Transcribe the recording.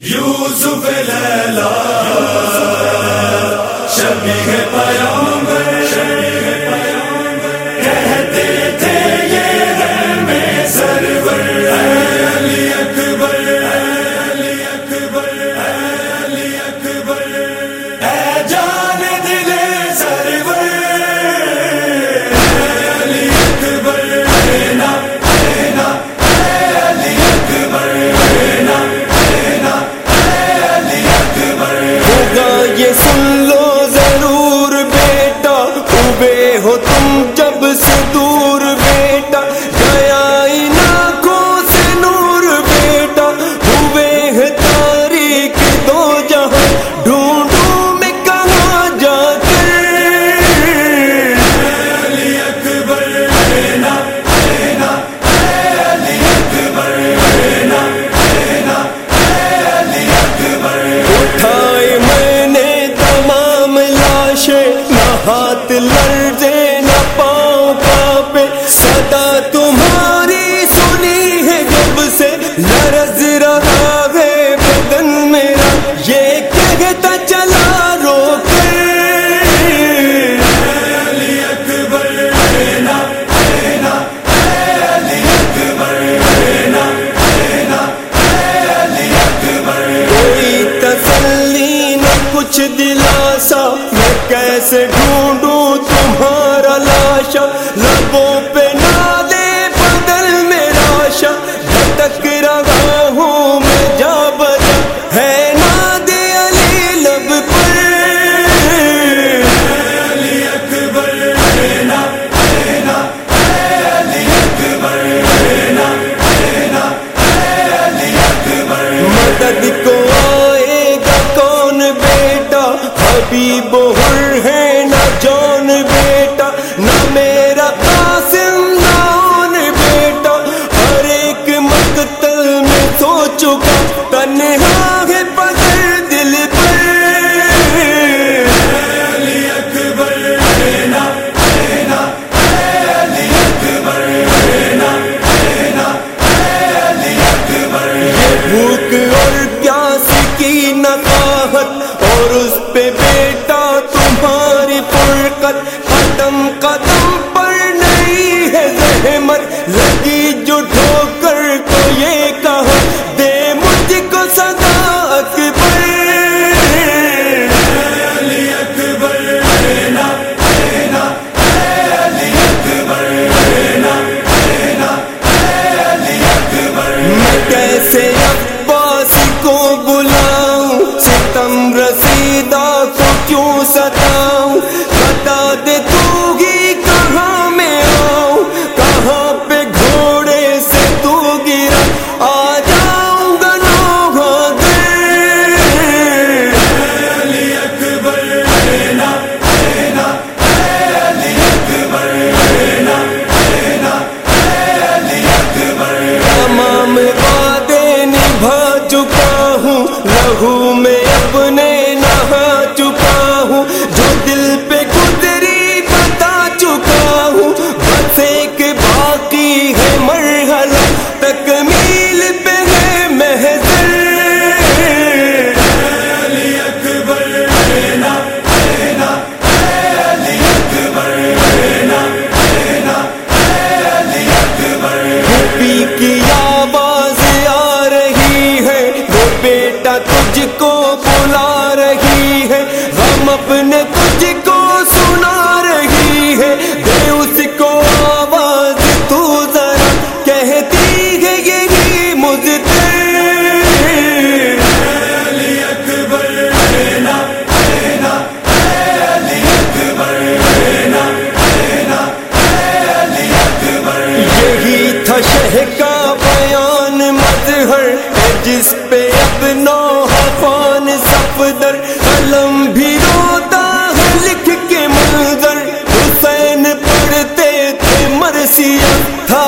یوسف لیلا شبیہ پیامبر سے ڈھونڈوں تمہارا لاشا، لبوں پہ دے بدل میں شا تک رگا ہوں میں جا بجا، ہے ناد علی لب پر۔ علی اکبر علی اکبر علی اکبر مدد کو آئے گا کون بیٹا؟ حبیب ہو لگی لہو پر جس پہ اپنا خان صفدر، علم بھی روتا ہے لکھ کے منظر۔ حسین پڑھتے تھے مرثیہ تھا